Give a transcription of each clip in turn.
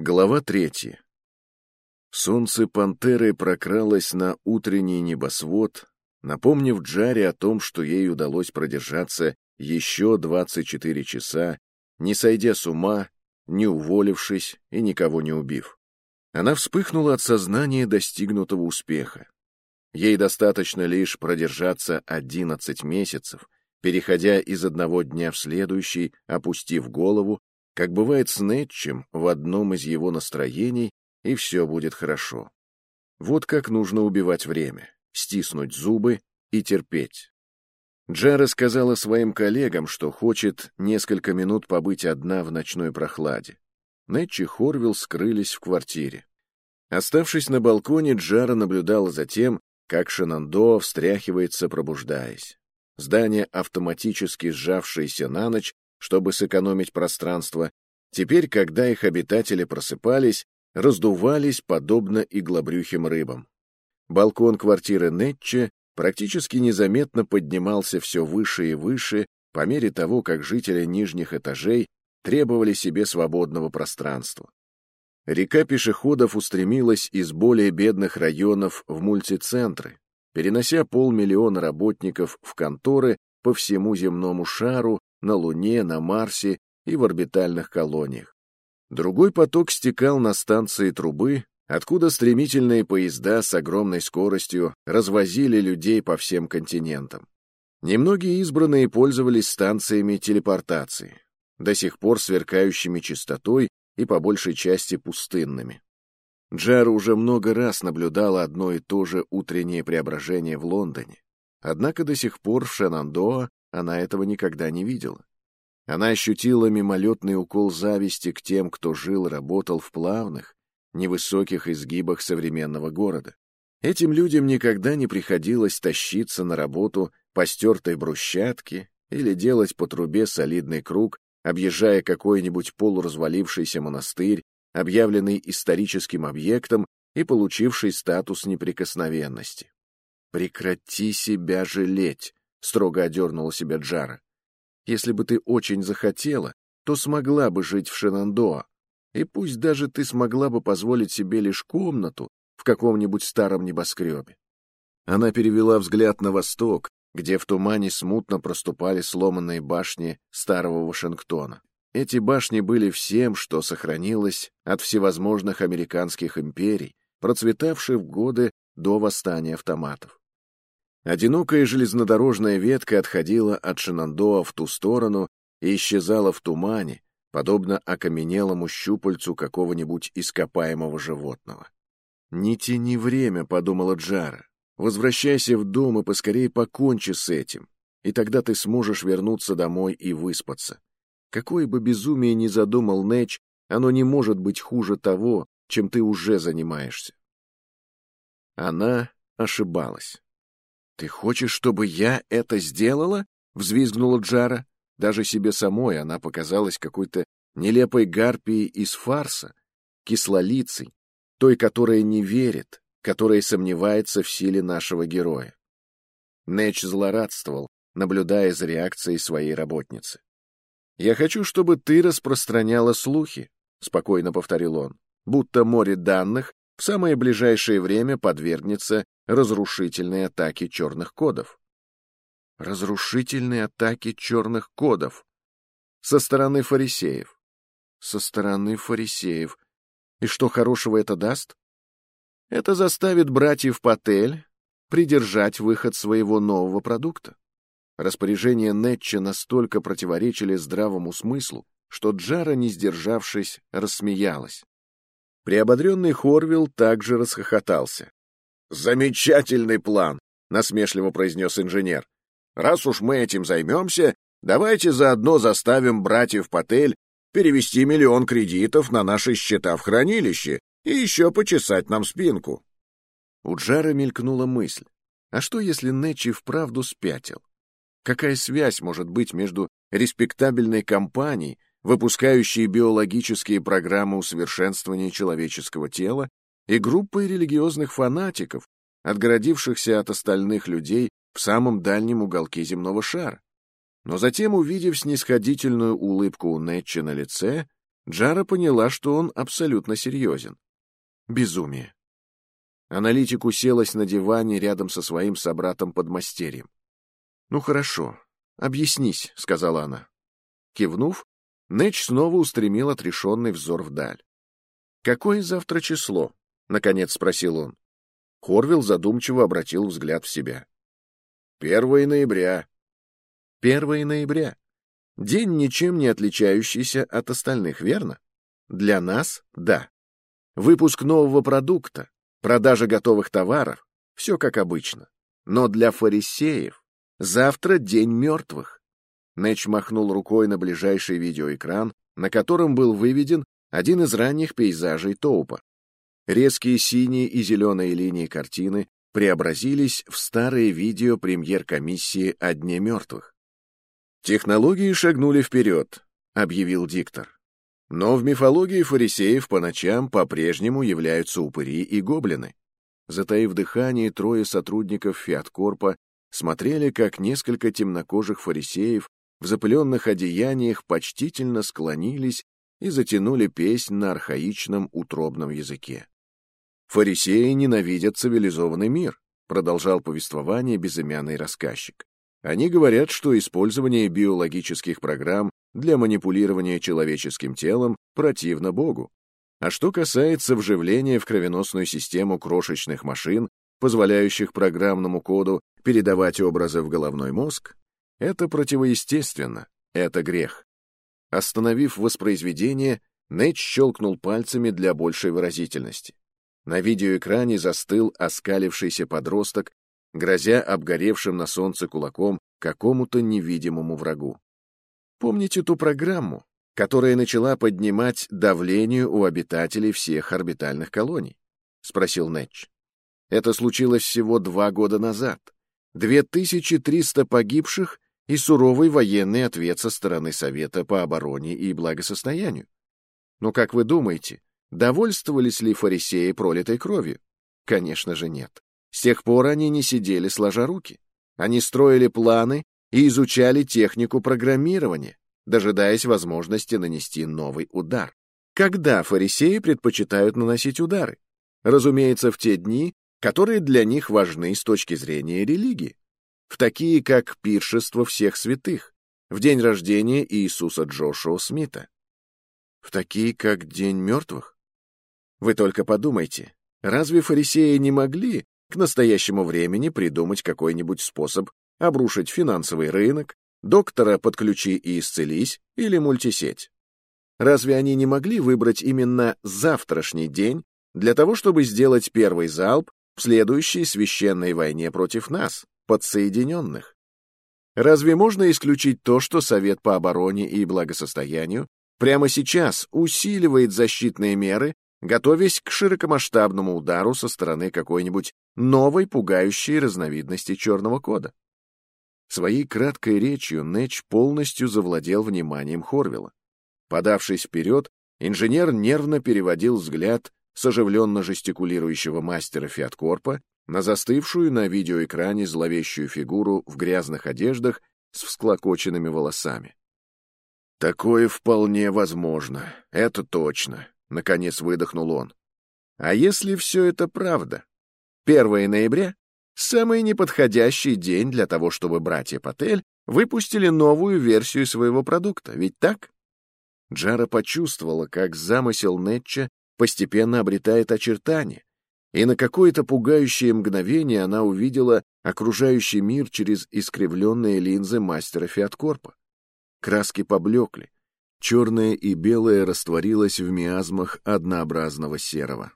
Глава третья. Солнце пантеры прокралось на утренний небосвод, напомнив Джаре о том, что ей удалось продержаться еще 24 часа, не сойдя с ума, не уволившись и никого не убив. Она вспыхнула от сознания достигнутого успеха. Ей достаточно лишь продержаться 11 месяцев, переходя из одного дня в следующий, опустив голову, как бывает с Нетчем в одном из его настроений, и все будет хорошо. Вот как нужно убивать время, стиснуть зубы и терпеть. Джара сказала своим коллегам, что хочет несколько минут побыть одна в ночной прохладе. Нетч и Хорвилл скрылись в квартире. Оставшись на балконе, Джара наблюдала за тем, как Шенандоа встряхивается, пробуждаясь. Здание, автоматически сжавшееся на ночь, чтобы сэкономить пространство, теперь, когда их обитатели просыпались, раздувались подобно иглобрюхим рыбам. Балкон квартиры Нетче практически незаметно поднимался все выше и выше по мере того, как жители нижних этажей требовали себе свободного пространства. Река пешеходов устремилась из более бедных районов в мультицентры, перенося полмиллиона работников в конторы по всему земному шару на Луне, на Марсе и в орбитальных колониях. Другой поток стекал на станции трубы, откуда стремительные поезда с огромной скоростью развозили людей по всем континентам. Немногие избранные пользовались станциями телепортации, до сих пор сверкающими чистотой и по большей части пустынными. Джара уже много раз наблюдала одно и то же утреннее преображение в Лондоне, однако до сих пор в Шенандоа она этого никогда не видела. Она ощутила мимолетный укол зависти к тем, кто жил и работал в плавных, невысоких изгибах современного города. Этим людям никогда не приходилось тащиться на работу по стертой брусчатке или делать по трубе солидный круг, объезжая какой-нибудь полуразвалившийся монастырь, объявленный историческим объектом и получивший статус неприкосновенности. «Прекрати себя жалеть», — строго одернула себя Джара. «Если бы ты очень захотела, то смогла бы жить в Шенандоа, и пусть даже ты смогла бы позволить себе лишь комнату в каком-нибудь старом небоскребе». Она перевела взгляд на восток, где в тумане смутно проступали сломанные башни старого Вашингтона. Эти башни были всем, что сохранилось от всевозможных американских империй, процветавших в годы до восстания автоматов. Одинокая железнодорожная ветка отходила от Шинандоа в ту сторону и исчезала в тумане, подобно окаменелому щупальцу какого-нибудь ископаемого животного. «Не тяни время», — подумала Джара. «Возвращайся в дом и поскорее покончи с этим, и тогда ты сможешь вернуться домой и выспаться. Какое бы безумие ни задумал Нэч, оно не может быть хуже того, чем ты уже занимаешься». Она ошибалась. «Ты хочешь, чтобы я это сделала?» — взвизгнула Джара. Даже себе самой она показалась какой-то нелепой гарпией из фарса, кислолицей, той, которая не верит, которая сомневается в силе нашего героя. Нэч злорадствовал, наблюдая за реакцией своей работницы. «Я хочу, чтобы ты распространяла слухи», — спокойно повторил он, «будто море данных в самое ближайшее время подвергнется разрушительной атаке черных кодов. Разрушительной атаке черных кодов. Со стороны фарисеев. Со стороны фарисеев. И что хорошего это даст? Это заставит братьев Патель придержать выход своего нового продукта. Распоряжения Нетча настолько противоречили здравому смыслу, что Джара, не сдержавшись, рассмеялась. Приободренный Хорвилл также расхохотался. «Замечательный план!» — насмешливо произнес инженер. «Раз уж мы этим займемся, давайте заодно заставим братьев Патель перевести миллион кредитов на наши счета в хранилище и еще почесать нам спинку». У Джара мелькнула мысль. А что, если Нечи вправду спятил? Какая связь может быть между респектабельной компанией, выпускающей биологические программы усовершенствования человеческого тела, и группой религиозных фанатиков, отгородившихся от остальных людей в самом дальнем уголке земного шара. Но затем, увидев снисходительную улыбку у Нетча на лице, Джара поняла, что он абсолютно серьезен. Безумие. Аналитик уселась на диване рядом со своим собратом-подмастерьем. «Ну хорошо, объяснись», — сказала она. Кивнув, Нэч снова устремил отрешенный взор вдаль. «Какое завтра число?» — наконец спросил он. Хорвилл задумчиво обратил взгляд в себя. «Первое ноября». «Первое ноября. День, ничем не отличающийся от остальных, верно? Для нас — да. Выпуск нового продукта, продажа готовых товаров — все как обычно. Но для фарисеев завтра день мертвых. Нэч махнул рукой на ближайший видеоэкран, на котором был выведен один из ранних пейзажей Тоупа. Резкие синие и зеленые линии картины преобразились в старые видео премьер-комиссии о Дне мертвых. «Технологии шагнули вперед», — объявил диктор. Но в мифологии фарисеев по ночам по-прежнему являются упыри и гоблины. Затаив дыхание, трое сотрудников Фиаткорпа смотрели, как несколько темнокожих фарисеев в запыленных одеяниях почтительно склонились и затянули песнь на архаичном утробном языке. «Фарисеи ненавидят цивилизованный мир», — продолжал повествование безымянный рассказчик. Они говорят, что использование биологических программ для манипулирования человеческим телом противно Богу. А что касается вживления в кровеносную систему крошечных машин, позволяющих программному коду передавать образы в головной мозг, это противоестественно, это грех. Остановив воспроизведение, Нэтч щелкнул пальцами для большей выразительности. На видеоэкране застыл оскалившийся подросток грозя обгоревшим на солнце кулаком какому-то невидимому врагу. Помните ту программу, которая начала поднимать давление у обитателей всех орбитальных колоний? — спросил Нэтч. Это случилось всего два года назад. 2300 погибших и суровый военный ответ со стороны Совета по обороне и благосостоянию. Но как вы думаете, довольствовались ли фарисеи пролитой кровью? Конечно же нет. С тех пор они не сидели сложа руки. Они строили планы и изучали технику программирования, дожидаясь возможности нанести новый удар. Когда фарисеи предпочитают наносить удары? Разумеется, в те дни, которые для них важны с точки зрения религии. В такие, как пиршество всех святых, в день рождения Иисуса Джошуа Смита. В такие, как День мертвых? Вы только подумайте, разве фарисеи не могли к настоящему времени придумать какой-нибудь способ обрушить финансовый рынок, доктора подключи и исцелись или мультисеть. Разве они не могли выбрать именно завтрашний день для того, чтобы сделать первый залп в следующей священной войне против нас, подсоединенных? Разве можно исключить то, что Совет по обороне и благосостоянию прямо сейчас усиливает защитные меры готовясь к широкомасштабному удару со стороны какой-нибудь новой пугающей разновидности черного кода. Своей краткой речью Нэч полностью завладел вниманием Хорвилла. Подавшись вперед, инженер нервно переводил взгляд с оживленно жестикулирующего мастера Фиаткорпа на застывшую на видеоэкране зловещую фигуру в грязных одеждах с всклокоченными волосами. «Такое вполне возможно, это точно», — наконец выдохнул он. «А если все это правда? 1 ноября — самый неподходящий день для того, чтобы братья Патель выпустили новую версию своего продукта, ведь так?» Джара почувствовала, как замысел Нетча постепенно обретает очертания, и на какое-то пугающее мгновение она увидела окружающий мир через искривленные линзы мастера Фиаткорпа. Краски поблекли, Черное и белое растворилось в миазмах однообразного серого.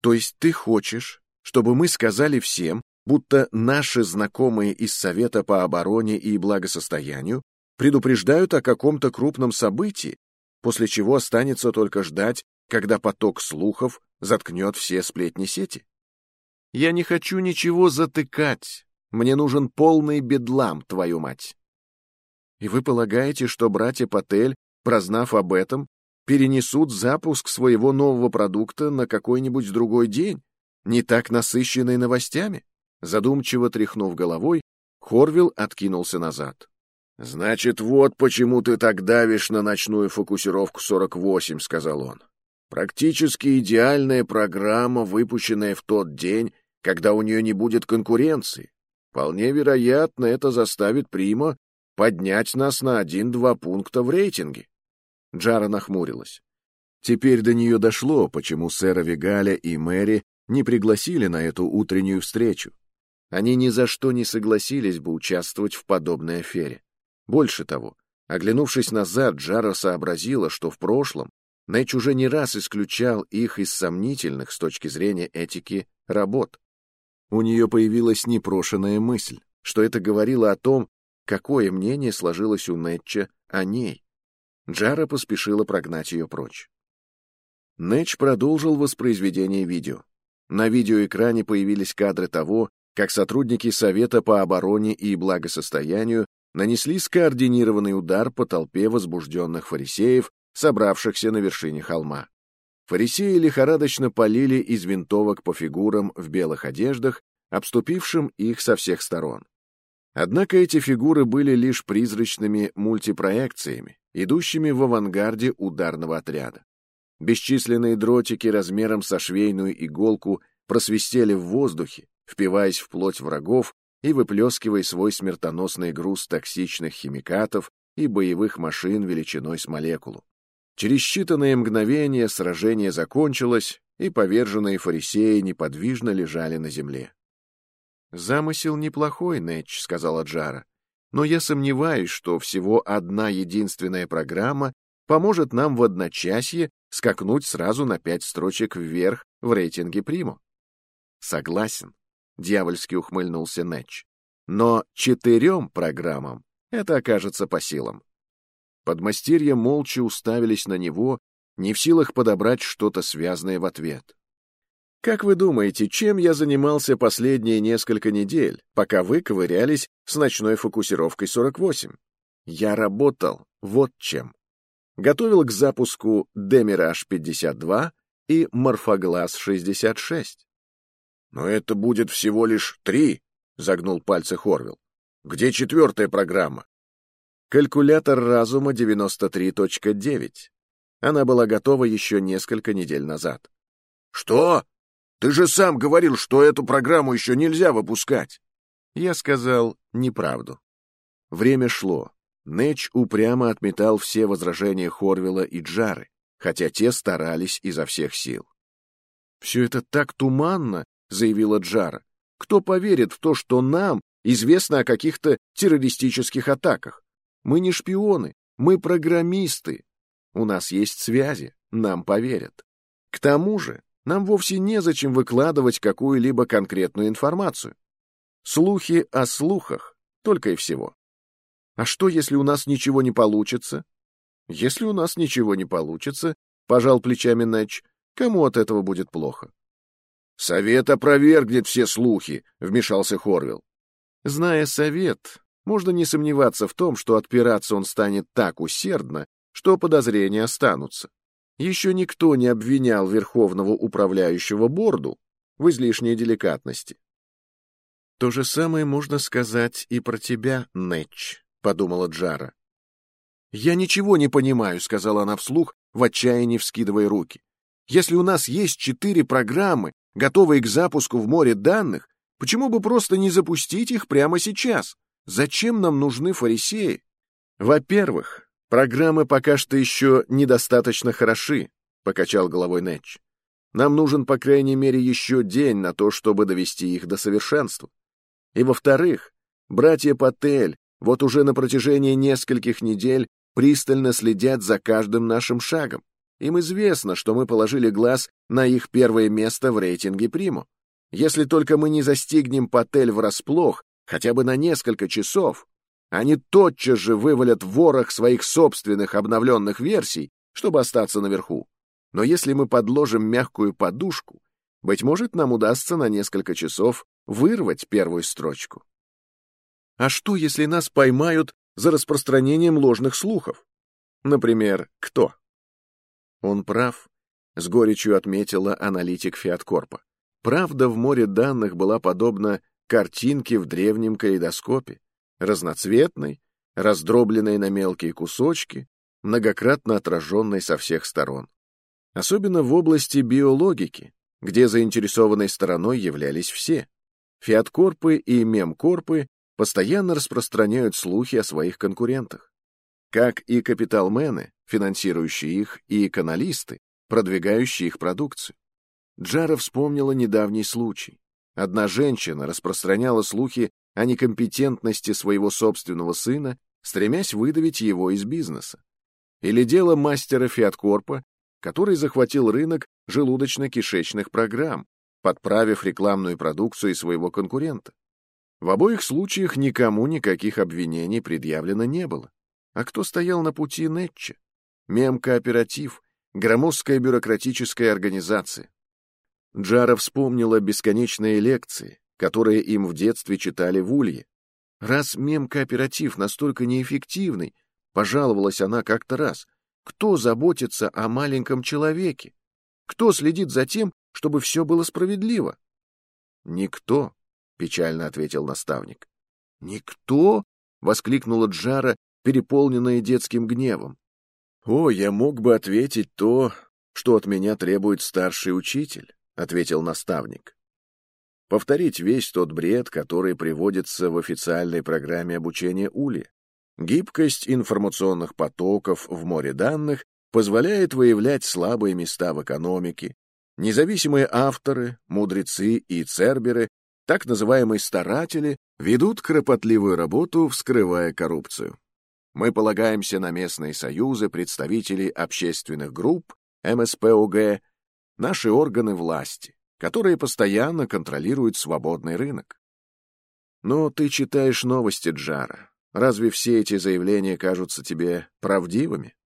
То есть ты хочешь, чтобы мы сказали всем, будто наши знакомые из Совета по обороне и благосостоянию предупреждают о каком-то крупном событии, после чего останется только ждать, когда поток слухов заткнет все сплетни сети? Я не хочу ничего затыкать. Мне нужен полный бедлам, твою мать. И вы полагаете, что братья Патель, прознав об этом, перенесут запуск своего нового продукта на какой-нибудь другой день, не так насыщенный новостями? Задумчиво тряхнув головой, Хорвилл откинулся назад. «Значит, вот почему ты так давишь на ночную фокусировку 48», — сказал он. «Практически идеальная программа, выпущенная в тот день, когда у нее не будет конкуренции. Вполне вероятно, это заставит Прима поднять нас на один-два пункта в рейтинге». Джара нахмурилась. Теперь до нее дошло, почему сэра Вигаля и Мэри не пригласили на эту утреннюю встречу. Они ни за что не согласились бы участвовать в подобной афере. Больше того, оглянувшись назад, Джара сообразила, что в прошлом Нэтч уже не раз исключал их из сомнительных с точки зрения этики работ. У нее появилась непрошенная мысль, что это говорило о том, какое мнение сложилось у Нэтча о ней. Джара поспешила прогнать ее прочь. Нэтч продолжил воспроизведение видео. На видеоэкране появились кадры того, как сотрудники Совета по обороне и благосостоянию нанесли скоординированный удар по толпе возбужденных фарисеев, собравшихся на вершине холма. Фарисеи лихорадочно полили из винтовок по фигурам в белых одеждах, обступившим их со всех сторон. Однако эти фигуры были лишь призрачными мультипроекциями, идущими в авангарде ударного отряда. Бесчисленные дротики размером со швейную иголку просвистели в воздухе, впиваясь в плоть врагов и выплескивая свой смертоносный груз токсичных химикатов и боевых машин величиной с молекулу. Через считанные мгновения сражение закончилось, и поверженные фарисеи неподвижно лежали на земле. «Замысел неплохой, Нэтч», — сказала Джара, «но я сомневаюсь, что всего одна единственная программа поможет нам в одночасье скакнуть сразу на пять строчек вверх в рейтинге Приму». «Согласен», — дьявольски ухмыльнулся Нэтч. «Но четырем программам это окажется по силам». Подмастерья молча уставились на него, не в силах подобрать что-то связанное в ответ. «Как вы думаете, чем я занимался последние несколько недель, пока вы ковырялись с ночной фокусировкой 48? Я работал, вот чем. Готовил к запуску Демираж-52 и Морфоглаз-66. «Но это будет всего лишь три», — загнул пальцы Хорвилл. «Где четвертая программа?» Калькулятор разума 93.9. Она была готова еще несколько недель назад. «Что? Ты же сам говорил, что эту программу еще нельзя выпускать!» Я сказал неправду. Время шло. Нэч упрямо отметал все возражения Хорвилла и Джары, хотя те старались изо всех сил. «Все это так туманно — заявила Джара. «Кто поверит в то, что нам известно о каких-то террористических атаках? Мы не шпионы, мы программисты. У нас есть связи, нам поверят. К тому же, нам вовсе незачем выкладывать какую-либо конкретную информацию. Слухи о слухах, только и всего. А что, если у нас ничего не получится? Если у нас ничего не получится, пожал плечами Нэтч, кому от этого будет плохо? «Совет опровергнет все слухи», — вмешался Хорвилл. Зная совет, можно не сомневаться в том, что отпираться он станет так усердно, что подозрения останутся. Еще никто не обвинял Верховного Управляющего Борду в излишней деликатности. «То же самое можно сказать и про тебя, Нэтч», — подумала Джара. «Я ничего не понимаю», — сказала она вслух, в отчаянии вскидывая руки. «Если у нас есть четыре программы, готовые к запуску в море данных, почему бы просто не запустить их прямо сейчас? Зачем нам нужны фарисеи? Во-первых, программы пока что еще недостаточно хороши, покачал головой Нэтч. Нам нужен, по крайней мере, еще день на то, чтобы довести их до совершенства. И во-вторых, братья Паттель вот уже на протяжении нескольких недель пристально следят за каждым нашим шагом. Им известно, что мы положили глаз на их первое место в рейтинге Приму. Если только мы не застигнем Патель врасплох, хотя бы на несколько часов, они тотчас же вывалят ворох своих собственных обновленных версий, чтобы остаться наверху. Но если мы подложим мягкую подушку, быть может, нам удастся на несколько часов вырвать первую строчку. А что, если нас поймают за распространением ложных слухов? Например, кто? Он прав, с горечью отметила аналитик Фиаткорпа. Правда в море данных была подобна картинке в древнем калейдоскопе, разноцветной, раздробленной на мелкие кусочки, многократно отраженной со всех сторон. Особенно в области биологики, где заинтересованной стороной являлись все. Фиаткорпы и мемкорпы постоянно распространяют слухи о своих конкурентах. Как и капиталмены, финансирующие их, и каналисты, продвигающие их продукцию. Джара вспомнила недавний случай. Одна женщина распространяла слухи о некомпетентности своего собственного сына, стремясь выдавить его из бизнеса. Или дело мастера Фиаткорпа, который захватил рынок желудочно-кишечных программ, подправив рекламную продукцию своего конкурента. В обоих случаях никому никаких обвинений предъявлено не было. А кто стоял на пути Нетча? Мем-кооператив, громоздкая бюрократическая организация. Джара вспомнила бесконечные лекции, которые им в детстве читали в Улье. Раз мем-кооператив настолько неэффективный, пожаловалась она как-то раз, кто заботится о маленьком человеке? Кто следит за тем, чтобы все было справедливо? Никто, печально ответил наставник. Никто? воскликнула Джара, переполненная детским гневом. О, я мог бы ответить то, что от меня требует старший учитель ответил наставник. Повторить весь тот бред, который приводится в официальной программе обучения УЛИ. Гибкость информационных потоков в море данных позволяет выявлять слабые места в экономике. Независимые авторы, мудрецы и церберы, так называемые старатели, ведут кропотливую работу, вскрывая коррупцию. Мы полагаемся на местные союзы представителей общественных групп, МСПОГ наши органы власти, которые постоянно контролируют свободный рынок. Но ты читаешь новости Джара. Разве все эти заявления кажутся тебе правдивыми?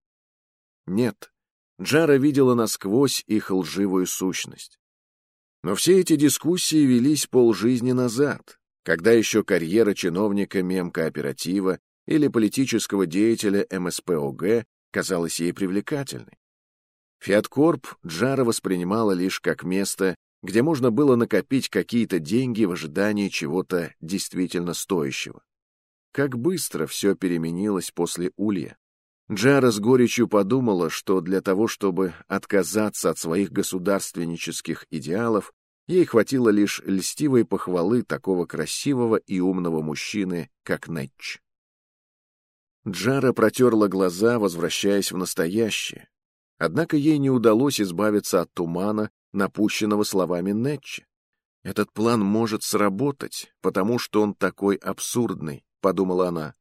Нет. Джара видела насквозь их лживую сущность. Но все эти дискуссии велись полжизни назад, когда еще карьера чиновника мемкооператива или политического деятеля МСПОГ казалась ей привлекательной. Фиаткорп Джара воспринимала лишь как место, где можно было накопить какие-то деньги в ожидании чего-то действительно стоящего. Как быстро все переменилось после Улья. Джара с горечью подумала, что для того, чтобы отказаться от своих государственнических идеалов, ей хватило лишь льстивой похвалы такого красивого и умного мужчины, как Нэтч. Джара протерла глаза, возвращаясь в настоящее, Однако ей не удалось избавиться от тумана, напущенного словами Нетча. «Этот план может сработать, потому что он такой абсурдный», — подумала она.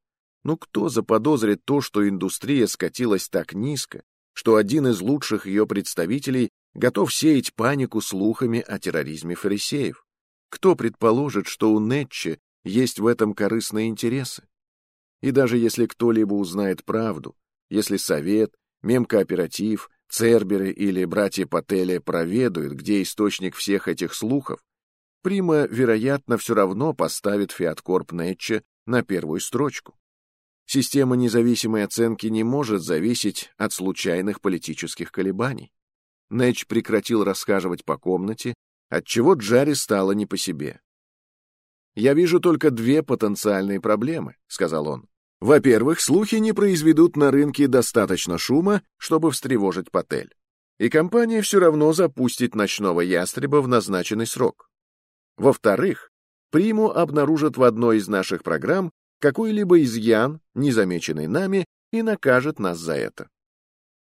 «Ну кто заподозрит то, что индустрия скатилась так низко, что один из лучших ее представителей готов сеять панику слухами о терроризме фарисеев? Кто предположит, что у Нетча есть в этом корыстные интересы? И даже если кто-либо узнает правду, если совет, мемкооператив, Церберы или братья Паттели проведают, где источник всех этих слухов, Прима, вероятно, все равно поставит Фиаткорп Нетче на первую строчку. Система независимой оценки не может зависеть от случайных политических колебаний. Нэтч прекратил расхаживать по комнате, отчего Джарри стало не по себе. «Я вижу только две потенциальные проблемы», — сказал он. Во-первых, слухи не произведут на рынке достаточно шума, чтобы встревожить Патель. И компания все равно запустит ночного ястреба в назначенный срок. Во-вторых, Приму обнаружит в одной из наших программ какой-либо изъян, незамеченный нами, и накажет нас за это.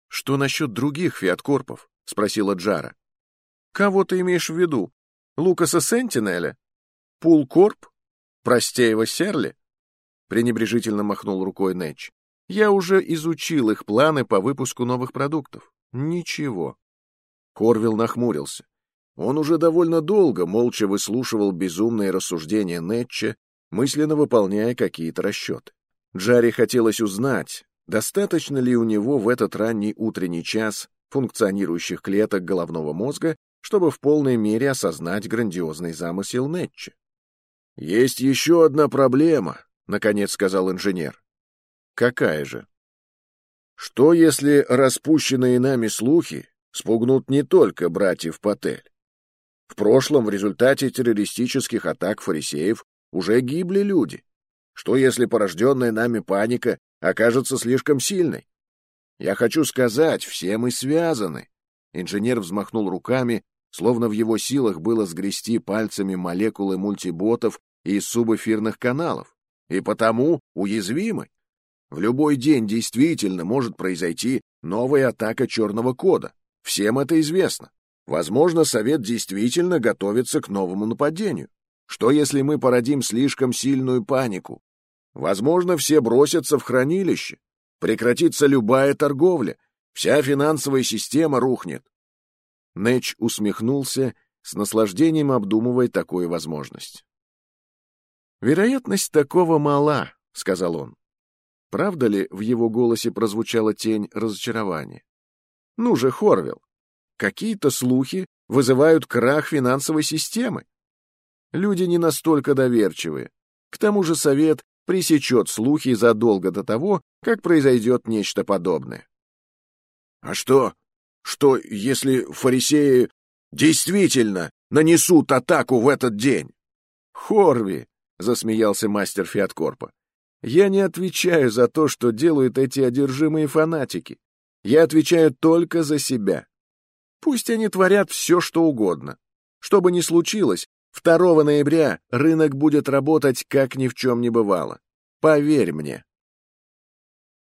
«Что насчет других фиаткорпов?» — спросила Джара. «Кого ты имеешь в виду? Лукаса Сентинеля? Пулкорп? Простеева Серли?» Пренебрежительно махнул рукой Нэтч. Я уже изучил их планы по выпуску новых продуктов. Ничего. Корвилл нахмурился. Он уже довольно долго молча выслушивал безумные рассуждения Нэтча, мысленно выполняя какие-то расчеты. Джарри хотелось узнать, достаточно ли у него в этот ранний утренний час функционирующих клеток головного мозга, чтобы в полной мере осознать грандиозный замысел Нэтча. «Есть еще одна проблема», — наконец сказал инженер. «Какая же?» «Что, если распущенные нами слухи спугнут не только братьев Патель? В прошлом в результате террористических атак фарисеев уже гибли люди. Что если порожденная нами паника окажется слишком сильной? Я хочу сказать, все мы связаны. Инженер взмахнул руками, словно в его силах было сгрести пальцами молекулы мультиботов и субэфирных каналов, и потому уязвимы. В любой день действительно может произойти новая атака черного кода. Всем это известно. Возможно, Совет действительно готовится к новому нападению. Что если мы породим слишком сильную панику? Возможно, все бросятся в хранилище. Прекратится любая торговля. Вся финансовая система рухнет. Нэч усмехнулся, с наслаждением обдумывая такую возможность. «Вероятность такого мала», — сказал он. Правда ли в его голосе прозвучала тень разочарования? «Ну же, Хорвилл, какие-то слухи вызывают крах финансовой системы. Люди не настолько доверчивые. К тому же совет пресечет слухи задолго до того, как произойдет нечто подобное. А что? Что, если фарисеи действительно нанесут атаку в этот день? Хорви, засмеялся мастер Фиаткорпа. Я не отвечаю за то, что делают эти одержимые фанатики. Я отвечаю только за себя. Пусть они творят все, что угодно. Что бы ни случилось, 2 ноября рынок будет работать, как ни в чем не бывало. Поверь мне.